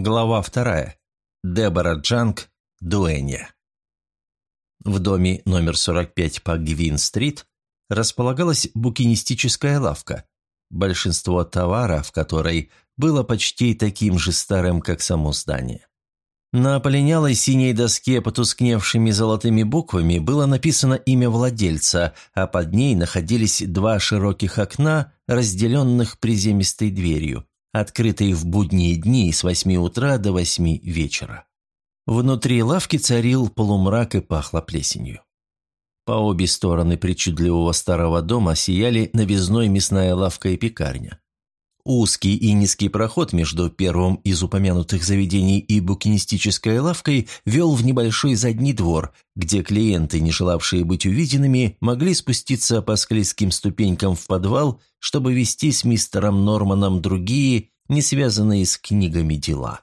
Глава вторая. Дебора Джанг, Дуэнья. В доме номер 45 по Гвин-стрит располагалась букинистическая лавка, большинство товара в которой было почти таким же старым, как само здание. На полинялой синей доске потускневшими золотыми буквами было написано имя владельца, а под ней находились два широких окна, разделенных приземистой дверью, открытой в будние дни с восьми утра до восьми вечера. Внутри лавки царил полумрак и пахло плесенью. По обе стороны причудливого старого дома сияли новизной мясная лавка и пекарня. Узкий и низкий проход между первым из упомянутых заведений и букинистической лавкой вел в небольшой задний двор, где клиенты, не желавшие быть увиденными, могли спуститься по склизким ступенькам в подвал, чтобы вести с мистером Норманом другие, не связанные с книгами дела.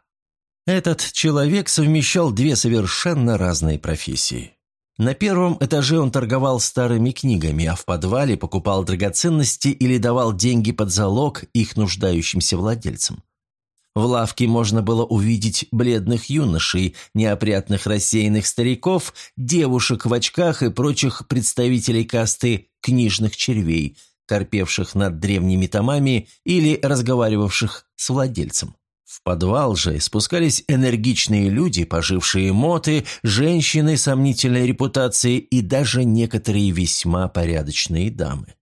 Этот человек совмещал две совершенно разные профессии. На первом этаже он торговал старыми книгами, а в подвале покупал драгоценности или давал деньги под залог их нуждающимся владельцам. В лавке можно было увидеть бледных юношей, неопрятных рассеянных стариков, девушек в очках и прочих представителей касты книжных червей, корпевших над древними томами или разговаривавших с владельцем. В подвал же спускались энергичные люди, пожившие моты, женщины сомнительной репутации и даже некоторые весьма порядочные дамы.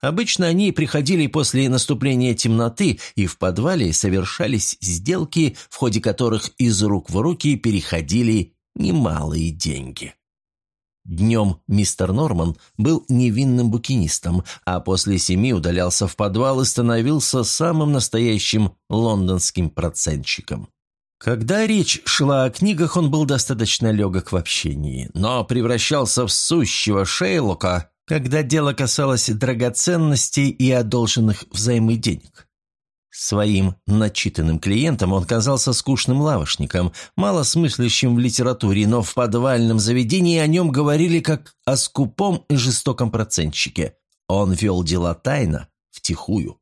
Обычно они приходили после наступления темноты, и в подвале совершались сделки, в ходе которых из рук в руки переходили немалые деньги. Днем мистер Норман был невинным букинистом, а после семи удалялся в подвал и становился самым настоящим лондонским процентщиком. Когда речь шла о книгах, он был достаточно легок в общении, но превращался в сущего Шейлока, когда дело касалось драгоценностей и одолженных взаймы денег. Своим начитанным клиентам он казался скучным лавочником, малосмыслящим в литературе, но в подвальном заведении о нем говорили как о скупом и жестоком процентщике. Он вел дела тайно, втихую.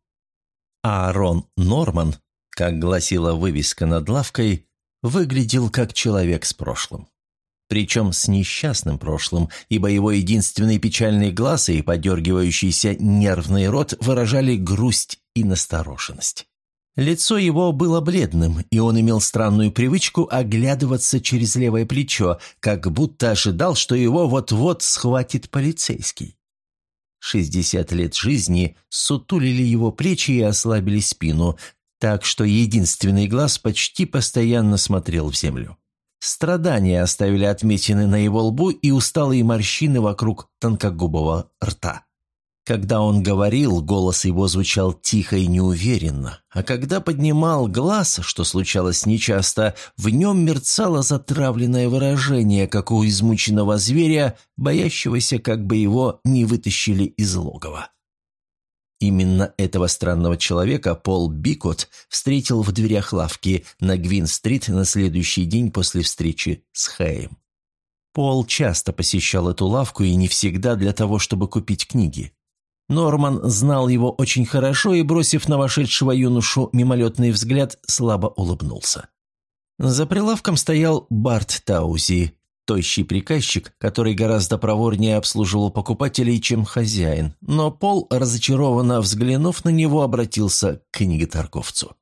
Аарон Норман, как гласила вывеска над лавкой, выглядел как человек с прошлым. Причем с несчастным прошлым, ибо его единственный печальный глаз и подергивающийся нервный рот выражали грусть и настороженность. Лицо его было бледным, и он имел странную привычку оглядываться через левое плечо, как будто ожидал, что его вот-вот схватит полицейский. Шестьдесят лет жизни сутулили его плечи и ослабили спину, так что единственный глаз почти постоянно смотрел в землю. Страдания оставили отметины на его лбу и усталые морщины вокруг тонкогубого рта. Когда он говорил, голос его звучал тихо и неуверенно, а когда поднимал глаз, что случалось нечасто, в нем мерцало затравленное выражение, как у измученного зверя, боящегося, как бы его не вытащили из логова. Именно этого странного человека Пол Бикот встретил в дверях лавки на Гвин-стрит на следующий день после встречи с Хэем. Пол часто посещал эту лавку и не всегда для того, чтобы купить книги. Норман знал его очень хорошо и, бросив на вошедшего юношу мимолетный взгляд, слабо улыбнулся. За прилавком стоял Барт Таузи, тощий приказчик, который гораздо проворнее обслуживал покупателей, чем хозяин, но Пол, разочарованно взглянув на него, обратился к книготорговцу.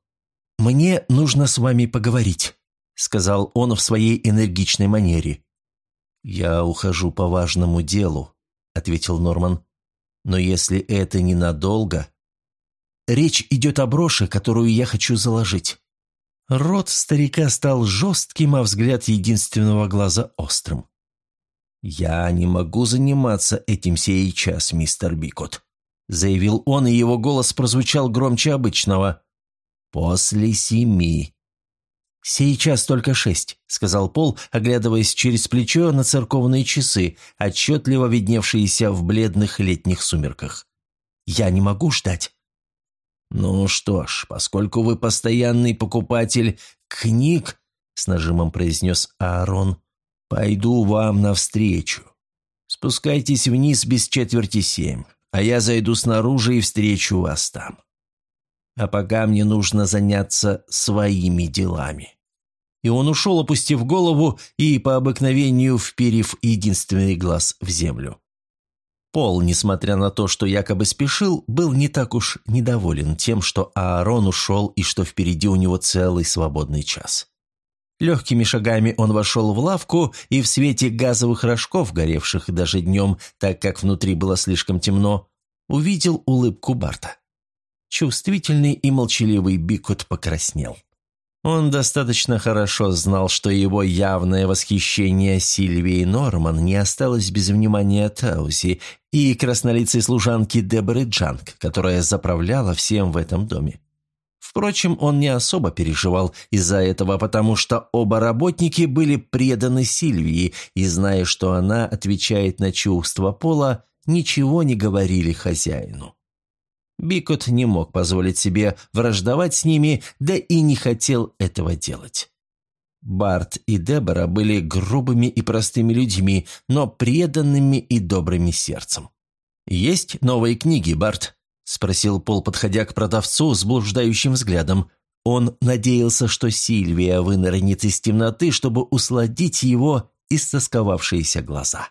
«Мне нужно с вами поговорить», — сказал он в своей энергичной манере. «Я ухожу по важному делу», — ответил Норман. Но если это ненадолго... Речь идет о броши, которую я хочу заложить. Рот старика стал жестким, а взгляд единственного глаза острым. «Я не могу заниматься этим сейчас, мистер Бикот», — заявил он, и его голос прозвучал громче обычного. «После семи». «Сейчас только шесть», — сказал Пол, оглядываясь через плечо на церковные часы, отчетливо видневшиеся в бледных летних сумерках. «Я не могу ждать». «Ну что ж, поскольку вы постоянный покупатель книг», — с нажимом произнес Аарон, — «пойду вам навстречу. Спускайтесь вниз без четверти семь, а я зайду снаружи и встречу вас там. А пока мне нужно заняться своими делами». И он ушел, опустив голову и по обыкновению вперив единственный глаз в землю. Пол, несмотря на то, что якобы спешил, был не так уж недоволен тем, что Аарон ушел и что впереди у него целый свободный час. Легкими шагами он вошел в лавку и в свете газовых рожков, горевших даже днем, так как внутри было слишком темно, увидел улыбку Барта. Чувствительный и молчаливый Бикот покраснел. Он достаточно хорошо знал, что его явное восхищение Сильвией Норман не осталось без внимания Тауси и краснолицей служанки Деборы Джанг, которая заправляла всем в этом доме. Впрочем, он не особо переживал из-за этого, потому что оба работники были преданы Сильвии и, зная, что она отвечает на чувства Пола, ничего не говорили хозяину. Бикот не мог позволить себе враждовать с ними, да и не хотел этого делать. Барт и Дебора были грубыми и простыми людьми, но преданными и добрыми сердцем. «Есть новые книги, Барт?» – спросил Пол, подходя к продавцу с блуждающим взглядом. Он надеялся, что Сильвия вынырнет из темноты, чтобы усладить его истосковавшиеся глаза.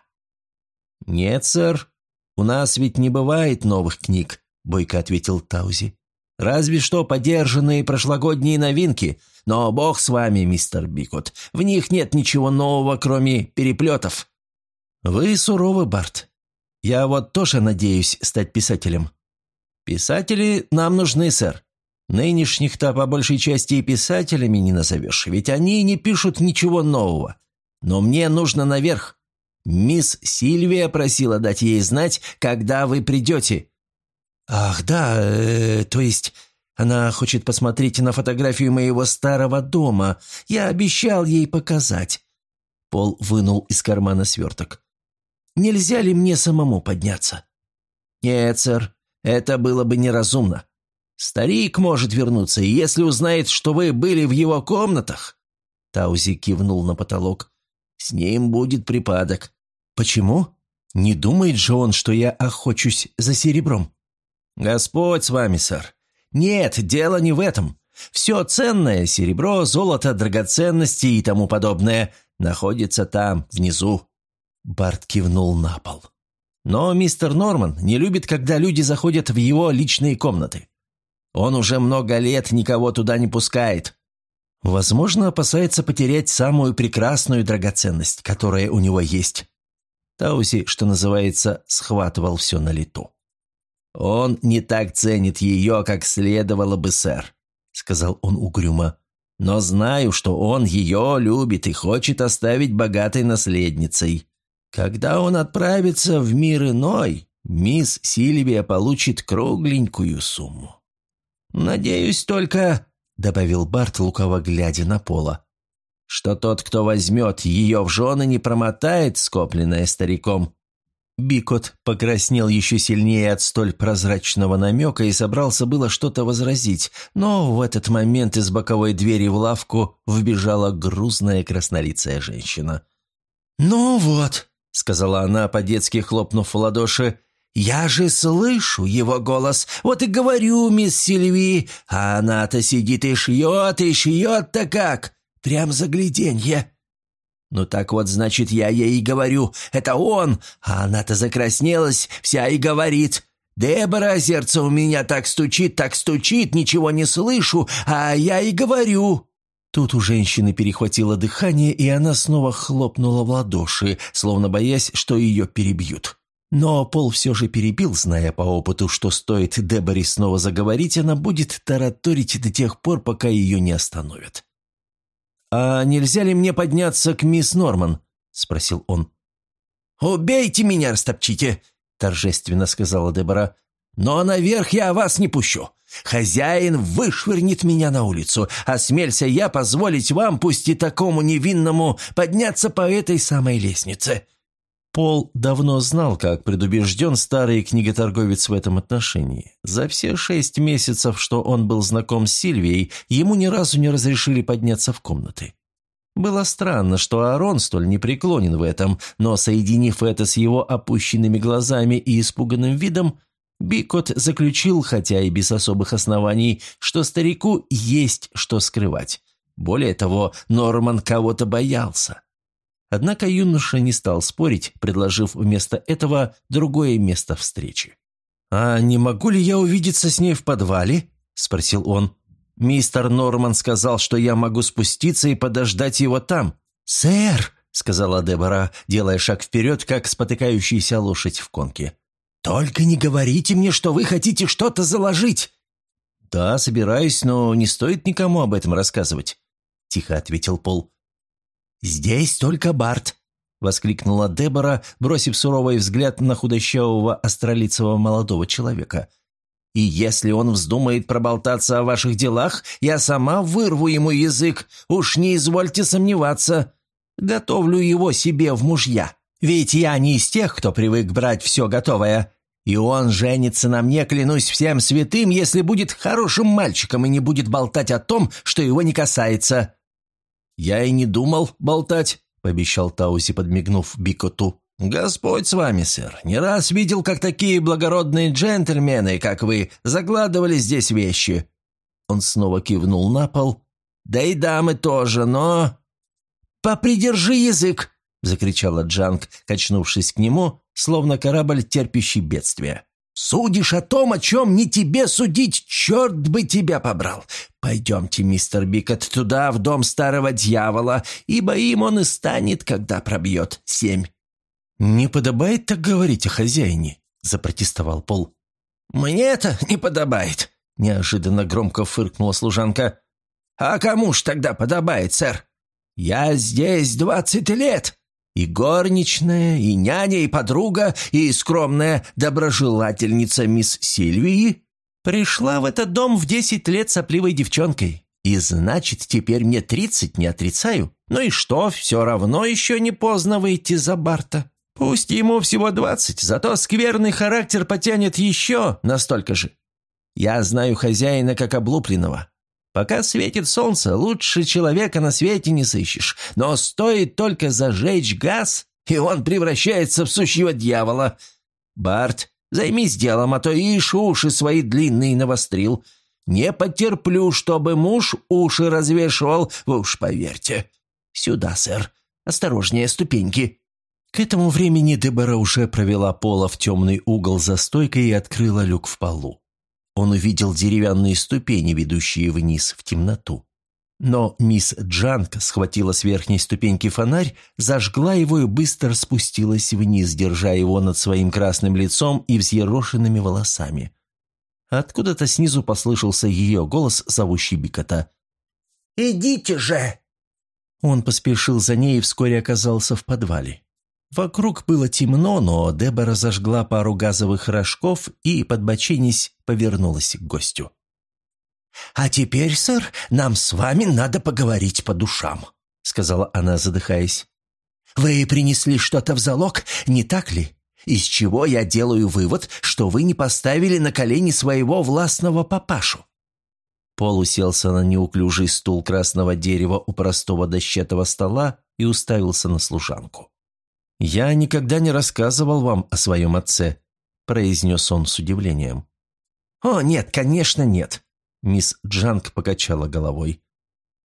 «Нет, сэр, у нас ведь не бывает новых книг», бойко ответил Таузи. «Разве что подержанные прошлогодние новинки. Но бог с вами, мистер Бикот. В них нет ничего нового, кроме переплетов». «Вы суровы, Барт. Я вот тоже надеюсь стать писателем». «Писатели нам нужны, сэр. Нынешних-то по большей части и писателями не назовешь, ведь они не пишут ничего нового. Но мне нужно наверх. Мисс Сильвия просила дать ей знать, когда вы придете. «Ах, да, э, то есть она хочет посмотреть на фотографию моего старого дома. Я обещал ей показать». Пол вынул из кармана сверток. «Нельзя ли мне самому подняться?» «Нет, сэр, это было бы неразумно. Старик может вернуться, если узнает, что вы были в его комнатах...» Таузи кивнул на потолок. «С ним будет припадок». «Почему? Не думает же он, что я охочусь за серебром?» «Господь с вами, сэр. Нет, дело не в этом. Все ценное – серебро, золото, драгоценности и тому подобное – находится там, внизу». Барт кивнул на пол. «Но мистер Норман не любит, когда люди заходят в его личные комнаты. Он уже много лет никого туда не пускает. Возможно, опасается потерять самую прекрасную драгоценность, которая у него есть». Тауси, что называется, схватывал все на лету. «Он не так ценит ее, как следовало бы, сэр», — сказал он угрюмо. «Но знаю, что он ее любит и хочет оставить богатой наследницей. Когда он отправится в мир иной, мисс Сильвия получит кругленькую сумму». «Надеюсь только», — добавил Барт, лукаво глядя на Пола, «что тот, кто возьмет ее в жены, не промотает скопленное стариком. Бикот покраснел еще сильнее от столь прозрачного намека и собрался было что-то возразить, но в этот момент из боковой двери в лавку вбежала грузная краснолицая женщина. «Ну вот», — сказала она, по-детски хлопнув в ладоши, — «я же слышу его голос, вот и говорю, мисс Сильви, а она-то сидит и шьет, и шьет-то как, прям загляденье». «Ну так вот, значит, я ей говорю, это он, а она-то закраснелась, вся и говорит. Дебора, сердце у меня так стучит, так стучит, ничего не слышу, а я и говорю». Тут у женщины перехватило дыхание, и она снова хлопнула в ладоши, словно боясь, что ее перебьют. Но Пол все же перебил, зная по опыту, что стоит Деборе снова заговорить, она будет тараторить до тех пор, пока ее не остановят. «А нельзя ли мне подняться к мисс Норман?» – спросил он. «Убейте меня, растопчите!» – торжественно сказала Дебора. «Но наверх я вас не пущу. Хозяин вышвырнет меня на улицу. Осмелься я позволить вам, пусть и такому невинному, подняться по этой самой лестнице. Пол давно знал, как предубежден старый книготорговец в этом отношении. За все шесть месяцев, что он был знаком с Сильвией, ему ни разу не разрешили подняться в комнаты. Было странно, что Арон столь непреклонен в этом, но, соединив это с его опущенными глазами и испуганным видом, Бикот заключил, хотя и без особых оснований, что старику есть что скрывать. Более того, Норман кого-то боялся. Однако юноша не стал спорить, предложив вместо этого другое место встречи. «А не могу ли я увидеться с ней в подвале?» – спросил он. «Мистер Норман сказал, что я могу спуститься и подождать его там». «Сэр!» – сказала Дебора, делая шаг вперед, как спотыкающаяся лошадь в конке. «Только не говорите мне, что вы хотите что-то заложить!» «Да, собираюсь, но не стоит никому об этом рассказывать», – тихо ответил Пол. «Здесь только Барт», — воскликнула Дебора, бросив суровый взгляд на худощавого астролицевого молодого человека. «И если он вздумает проболтаться о ваших делах, я сама вырву ему язык, уж не извольте сомневаться. Готовлю его себе в мужья, ведь я не из тех, кто привык брать все готовое. И он женится на мне, клянусь всем святым, если будет хорошим мальчиком и не будет болтать о том, что его не касается». «Я и не думал болтать», — пообещал Тауси, подмигнув Бикоту. «Господь с вами, сэр. Не раз видел, как такие благородные джентльмены, как вы, закладывали здесь вещи». Он снова кивнул на пол. «Да и дамы тоже, но...» «Попридержи язык!» — закричала Джанг, качнувшись к нему, словно корабль, терпящий бедствие. Судишь о том, о чем не тебе судить, черт бы тебя побрал. Пойдемте, мистер Бикот, туда, в дом старого дьявола, ибо им он и станет, когда пробьет семь». «Не подобает так говорить о хозяине», — запротестовал Пол. «Мне это не подобает», — неожиданно громко фыркнула служанка. «А кому ж тогда подобает, сэр? Я здесь двадцать лет. И горничная, и няня, и подруга, и скромная доброжелательница мисс Сильвии пришла в этот дом в десять лет сопливой девчонкой. И значит, теперь мне тридцать, не отрицаю. Ну и что, все равно еще не поздно выйти за Барта. Пусть ему всего двадцать, зато скверный характер потянет еще настолько же. Я знаю хозяина как облупленного. Пока светит солнце, лучше человека на свете не сыщешь. Но стоит только зажечь газ, и он превращается в сущего дьявола. Барт, займись делом, а то ишь уши свои длинные навострил. Не потерплю, чтобы муж уши развешивал, вы уж поверьте. Сюда, сэр. Осторожнее, ступеньки». К этому времени Дебора уже провела Пола в темный угол за стойкой и открыла люк в полу. Он увидел деревянные ступени, ведущие вниз в темноту. Но мисс Джанк схватила с верхней ступеньки фонарь, зажгла его и быстро спустилась вниз, держа его над своим красным лицом и взъерошенными волосами. Откуда-то снизу послышался ее голос, зовущий Бикота. «Идите же!» Он поспешил за ней и вскоре оказался в подвале. Вокруг было темно, но Дебора зажгла пару газовых рожков и, подбоченись, повернулась к гостю. «А теперь, сэр, нам с вами надо поговорить по душам», — сказала она, задыхаясь. «Вы принесли что-то в залог, не так ли? Из чего я делаю вывод, что вы не поставили на колени своего властного папашу?» Пол уселся на неуклюжий стул красного дерева у простого дощатого стола и уставился на служанку. «Я никогда не рассказывал вам о своем отце», – произнес он с удивлением. «О, нет, конечно, нет», – мисс Джанг покачала головой.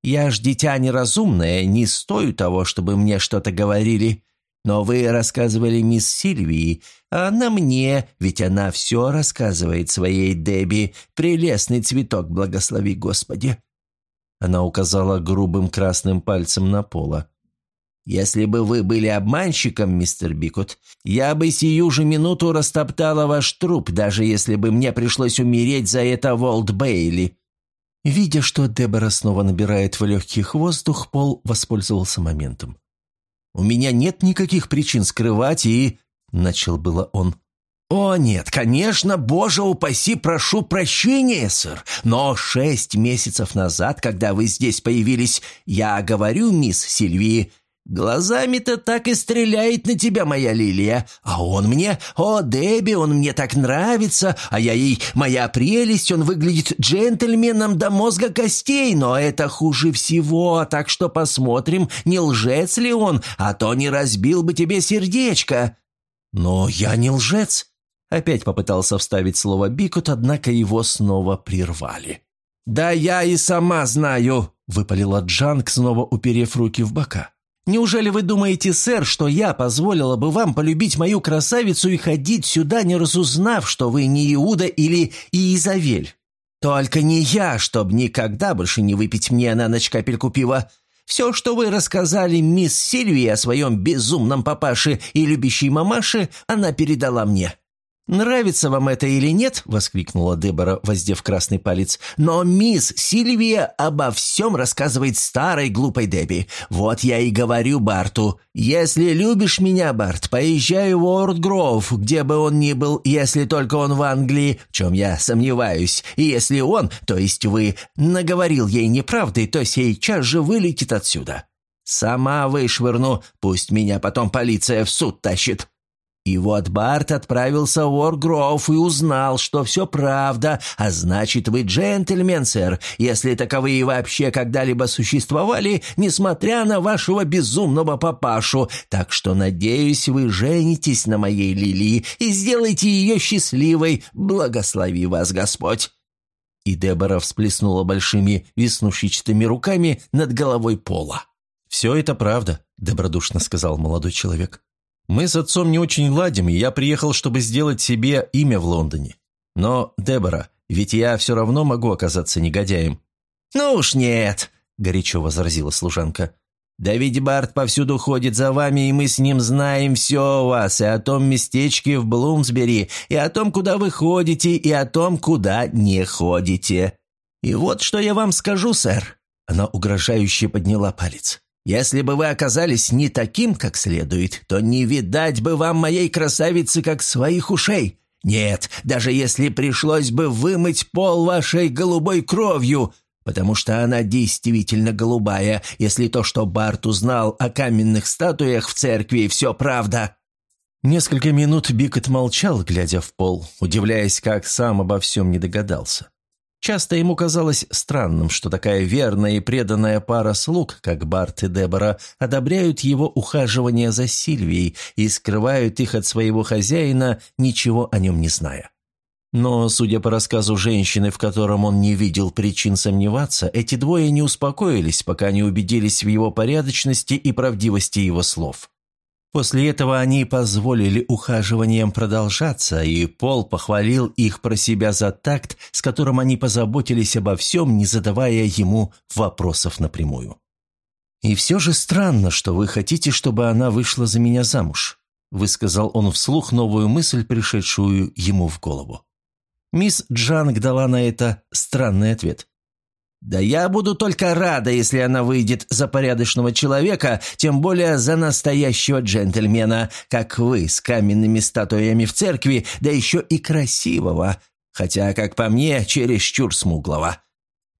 «Я ж дитя неразумное, не стою того, чтобы мне что-то говорили. Но вы рассказывали мисс Сильвии, а она мне, ведь она все рассказывает своей Дебби, прелестный цветок, благослови Господи». Она указала грубым красным пальцем на пола. Если бы вы были обманщиком, мистер Бикут, я бы сию же минуту растоптала ваш труп, даже если бы мне пришлось умереть за это Волт Бейли». Видя, что Дебора снова набирает в легких воздух, Пол воспользовался моментом. «У меня нет никаких причин скрывать и...» — начал было он. «О, нет, конечно, боже упаси, прошу прощения, сэр, но шесть месяцев назад, когда вы здесь появились, я говорю, мисс Сильвии, Глазами-то так и стреляет на тебя моя лилия, а он мне, о, Дебби, он мне так нравится, а я ей, моя прелесть, он выглядит джентльменом до мозга костей, но это хуже всего, так что посмотрим, не лжец ли он, а то не разбил бы тебе сердечко». «Но я не лжец», — опять попытался вставить слово Бикут, однако его снова прервали. «Да я и сама знаю», выпалила Джанг, снова уперев руки в бока. «Неужели вы думаете, сэр, что я позволила бы вам полюбить мою красавицу и ходить сюда, не разузнав, что вы не Иуда или Иезавель? Только не я, чтоб никогда больше не выпить мне на ночь капельку пива. Все, что вы рассказали мисс Сильвии о своем безумном папаше и любящей мамаше, она передала мне. «Нравится вам это или нет?» – воскликнула Дебора, воздев красный палец. «Но мисс Сильвия обо всем рассказывает старой глупой Дебби. Вот я и говорю Барту. Если любишь меня, Барт, поезжай в Уордгроув, где бы он ни был, если только он в Англии, в чем я сомневаюсь. И если он, то есть вы, наговорил ей неправды, то сейчас же вылетит отсюда. Сама вышвырну, пусть меня потом полиция в суд тащит». И вот Барт отправился в Уоргроув и узнал, что все правда, а значит, вы джентльмен, сэр, если таковые вообще когда-либо существовали, несмотря на вашего безумного папашу. Так что, надеюсь, вы женитесь на моей Лилии и сделаете ее счастливой. Благослови вас Господь!» И Дебора всплеснула большими веснушечатыми руками над головой пола. «Все это правда», — добродушно сказал молодой человек. Мы с отцом не очень ладим, и я приехал, чтобы сделать себе имя в Лондоне. Но, Дебора, ведь я все равно могу оказаться негодяем». «Ну уж нет», — горячо возразила служанка. «Да ведь Барт повсюду ходит за вами, и мы с ним знаем все о вас, и о том местечке в Блумсбери, и о том, куда вы ходите, и о том, куда не ходите. И вот что я вам скажу, сэр». Она угрожающе подняла палец. Если бы вы оказались не таким, как следует, то не видать бы вам моей красавицы, как своих ушей. Нет, даже если пришлось бы вымыть пол вашей голубой кровью, потому что она действительно голубая, если то, что Барт узнал о каменных статуях в церкви, все правда». Несколько минут Бикот молчал, глядя в пол, удивляясь, как сам обо всем не догадался. Часто ему казалось странным, что такая верная и преданная пара слуг, как Барт и Дебора, одобряют его ухаживание за Сильвией и скрывают их от своего хозяина, ничего о нем не зная. Но, судя по рассказу женщины, в котором он не видел причин сомневаться, эти двое не успокоились, пока не убедились в его порядочности и правдивости его слов. После этого они позволили ухаживаниям продолжаться, и Пол похвалил их про себя за такт, с которым они позаботились обо всем, не задавая ему вопросов напрямую. «И все же странно, что вы хотите, чтобы она вышла за меня замуж», высказал он вслух новую мысль, пришедшую ему в голову. Мисс Джанг дала на это странный ответ. «Да я буду только рада, если она выйдет за порядочного человека, тем более за настоящего джентльмена, как вы, с каменными статуями в церкви, да еще и красивого, хотя, как по мне, чересчур смуглого.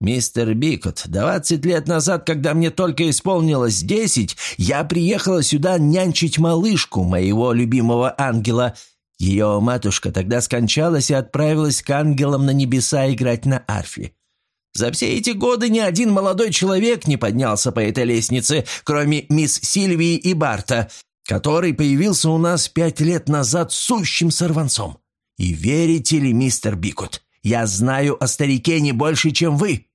Мистер Бикот, двадцать лет назад, когда мне только исполнилось десять, я приехала сюда нянчить малышку моего любимого ангела. Ее матушка тогда скончалась и отправилась к ангелам на небеса играть на арфе. За все эти годы ни один молодой человек не поднялся по этой лестнице, кроме мисс Сильвии и Барта, который появился у нас пять лет назад сущим сорванцом. И верите ли, мистер Бикут, я знаю о старике не больше, чем вы.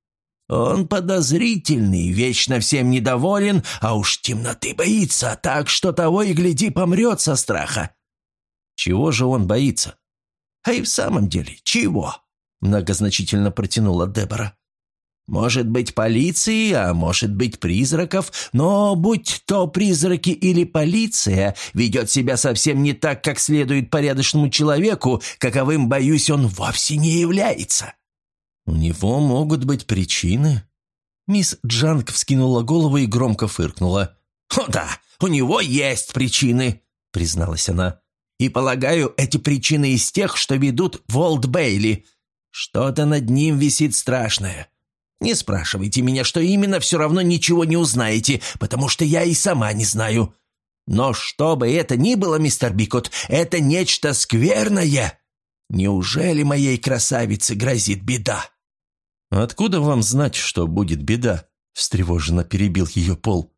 Он подозрительный, вечно всем недоволен, а уж темноты боится, так что того и гляди помрет со страха. Чего же он боится? А и в самом деле, чего? Многозначительно протянула Дебора. Может быть, полиции, а может быть, призраков, но будь то призраки или полиция, ведет себя совсем не так, как следует порядочному человеку, каковым, боюсь, он вовсе не является. У него могут быть причины. Мисс Джанг вскинула голову и громко фыркнула. «О да, у него есть причины», — призналась она. «И, полагаю, эти причины из тех, что ведут в Бейли. Что-то над ним висит страшное». Не спрашивайте меня, что именно, все равно ничего не узнаете, потому что я и сама не знаю. Но что бы это ни было, мистер Бикот, это нечто скверное. Неужели моей красавице грозит беда?» «Откуда вам знать, что будет беда?» – встревоженно перебил ее Пол.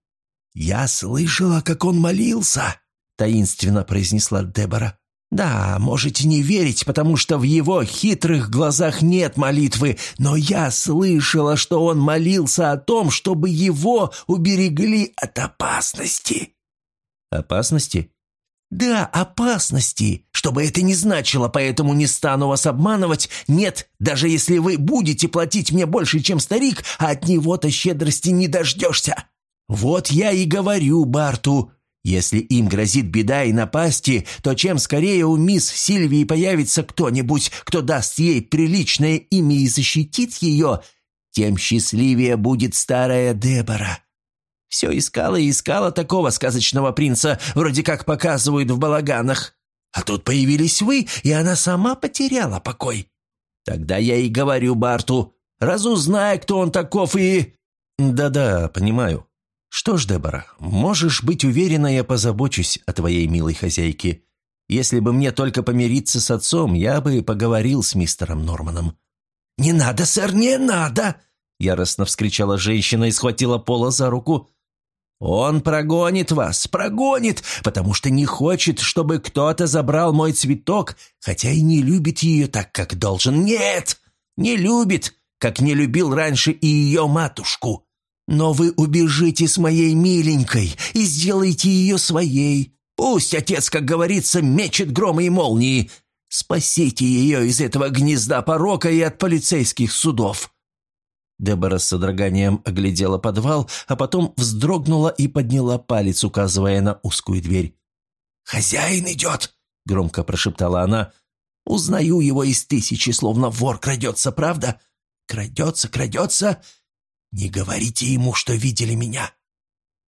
«Я слышала, как он молился», – таинственно произнесла Дебора. Да, можете не верить, потому что в его хитрых глазах нет молитвы, но я слышала, что он молился о том, чтобы его уберегли от опасности». «Опасности?» «Да, опасности. Что бы это ни значило, поэтому не стану вас обманывать. Нет, даже если вы будете платить мне больше, чем старик, а от него-то щедрости не дождешься. Вот я и говорю Барту, если им грозит беда и напасти, то чем скорее у мисс Сильвии появится кто-нибудь, кто даст ей приличное имя и защитит ее, тем счастливее будет старая Дебора. Все искала и искала такого сказочного принца, вроде как показывают в балаганах. А тут появились вы, и она сама потеряла покой. Тогда я и говорю Барту, разузнай, кто он таков, и...» «Да-да, понимаю. Что ж, Дебора, можешь быть уверена, я позабочусь о твоей милой хозяйке. Если бы мне только помириться с отцом, я бы поговорил с мистером Норманом». «Не надо, сэр, не надо!» Яростно вскричала женщина и схватила Пола за руку. «Он прогонит вас, прогонит, потому что не хочет, чтобы кто-то забрал мой цветок, хотя и не любит ее так, как должен. Нет, не любит, как не любил раньше и ее матушку. Но вы убежите с моей миленькой и сделайте ее своей. Пусть отец, как говорится, мечет громы и молнии. Спасите ее из этого гнезда порока и от полицейских судов». Дебора с содроганием оглядела подвал, а потом вздрогнула и подняла палец, указывая на узкую дверь. «Хозяин идет!» — громко прошептала она. «Узнаю его из тысячи, словно вор крадется, правда? Крадется, крадется. Не говорите ему, что видели меня».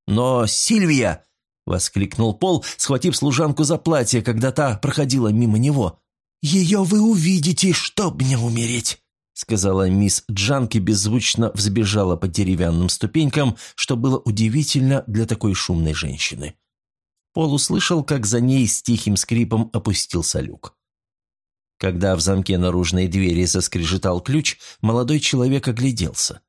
«Но Сильвия!» — воскликнул Пол, схватив служанку за платье, когда та проходила мимо него. «Ее вы увидите, чтоб мне умереть!» сказала мисс Джанки, беззвучно взбежала по деревянным ступенькам, что было удивительно для такой шумной женщины. Пол услышал, как за ней с тихим скрипом опустился люк. Когда в замке наружной двери заскрежетал ключ, молодой человек огляделся.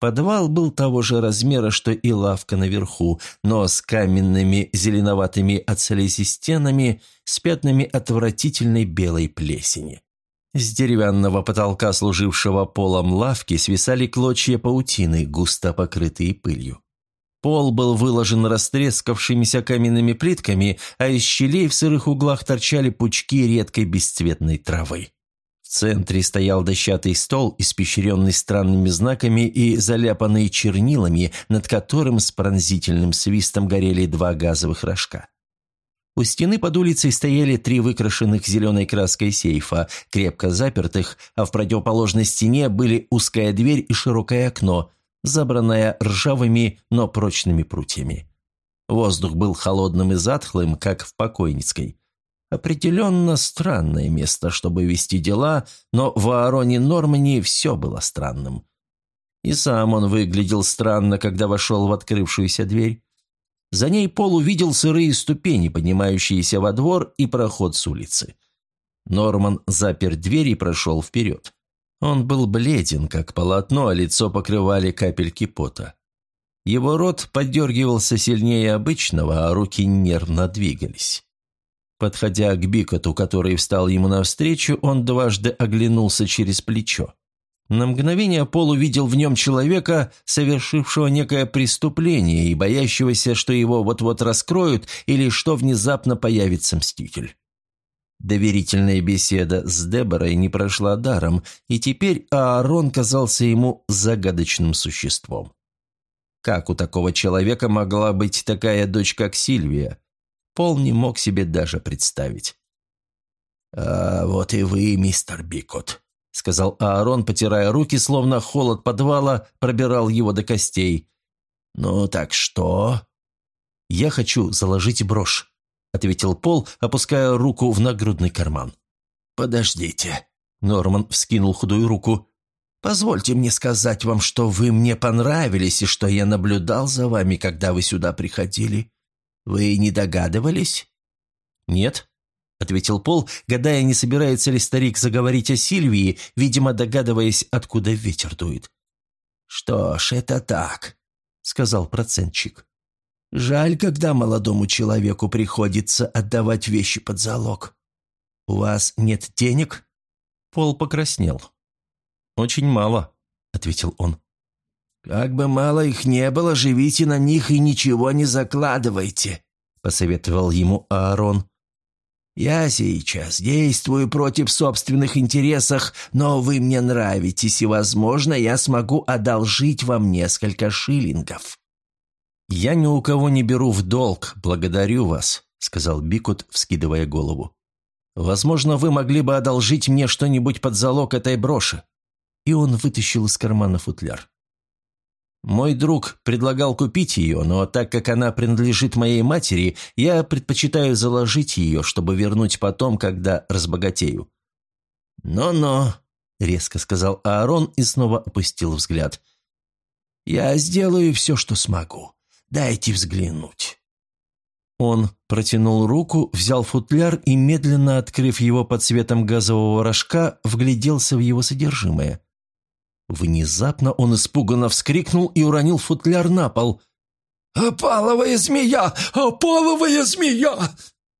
Подвал был того же размера, что и лавка наверху, но с каменными зеленоватыми от слизи стенами, с пятнами отвратительной белой плесени. С деревянного потолка, служившего полом лавки, свисали клочья паутины, густо покрытые пылью. Пол был выложен растрескавшимися каменными плитками, а из щелей в сырых углах торчали пучки редкой бесцветной травы. В центре стоял дощатый стол, испещренный странными знаками и заляпанный чернилами, над которым с пронзительным свистом горели два газовых рожка. У стены под улицей стояли три выкрашенных зеленой краской сейфа, крепко запертых, а в противоположной стене были узкая дверь и широкое окно, забранное ржавыми, но прочными прутьями. Воздух был холодным и затхлым, как в покойницкой. Определенно странное место, чтобы вести дела, но в Аароне Нормане все было странным. И сам он выглядел странно, когда вошел в открывшуюся дверь. За ней Пол увидел сырые ступени, поднимающиеся во двор и проход с улицы. Норман запер дверь и прошел вперед. Он был бледен, как полотно, а лицо покрывали капельки пота. Его рот подергивался сильнее обычного, а руки нервно двигались. Подходя к Бикоту, который встал ему навстречу, он дважды оглянулся через плечо. На мгновение Пол увидел в нем человека, совершившего некое преступление и боящегося, что его вот-вот раскроют или что внезапно появится мститель. Доверительная беседа с Деборой не прошла даром, и теперь Аарон казался ему загадочным существом. Как у такого человека могла быть такая дочь, как Сильвия? Пол не мог себе даже представить. «А вот и вы, мистер Бикот», — сказал Аарон, потирая руки, словно холод подвала пробирал его до костей. «Ну так что?» «Я хочу заложить брошь», — ответил Пол, опуская руку в нагрудный карман. «Подождите», — Норман вскинул худую руку. «Позвольте мне сказать вам, что вы мне понравились и что я наблюдал за вами, когда вы сюда приходили. Вы не догадывались?» «Нет», — ответил Пол, гадая, не собирается ли старик заговорить о Сильвии, видимо, догадываясь, откуда ветер дует. «Что ж, это так», — сказал процентчик. «Жаль, когда молодому человеку приходится отдавать вещи под залог. «У вас нет денег?» Пол покраснел. «Очень мало», — ответил он. «Как бы мало их не было, живите на них и ничего не закладывайте», — посоветовал ему Аарон. «Я сейчас действую против собственных интересов, но вы мне нравитесь, и, возможно, я смогу одолжить вам несколько шиллингов». «Я ни у кого не беру в долг, благодарю вас», — сказал Бикут, вскидывая голову. «Возможно, вы могли бы одолжить мне что-нибудь под залог этой броши». И он вытащил из кармана футляр. Мой друг предлагал купить ее, но так как она принадлежит моей матери, я предпочитаю заложить ее, чтобы вернуть потом, когда разбогатею». «Но-но», — резко сказал Аарон и снова опустил взгляд. «Я сделаю все, что смогу. Дайте взглянуть». Он протянул руку, взял футляр и, медленно открыв его под светом газового рожка, вгляделся в его содержимое. Внезапно он испуганно вскрикнул и уронил футляр на пол. «Опаловая змея! Опаловая змея!»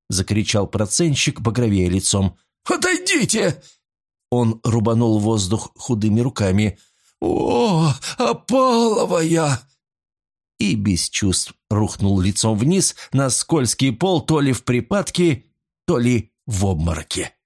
закричал процентщик, багровея лицом. «Отойдите!» Он рубанул воздух худыми руками. «О, опаловая!» И без чувств рухнул лицом вниз на скользкий пол то ли в припадке, то ли в обмороке.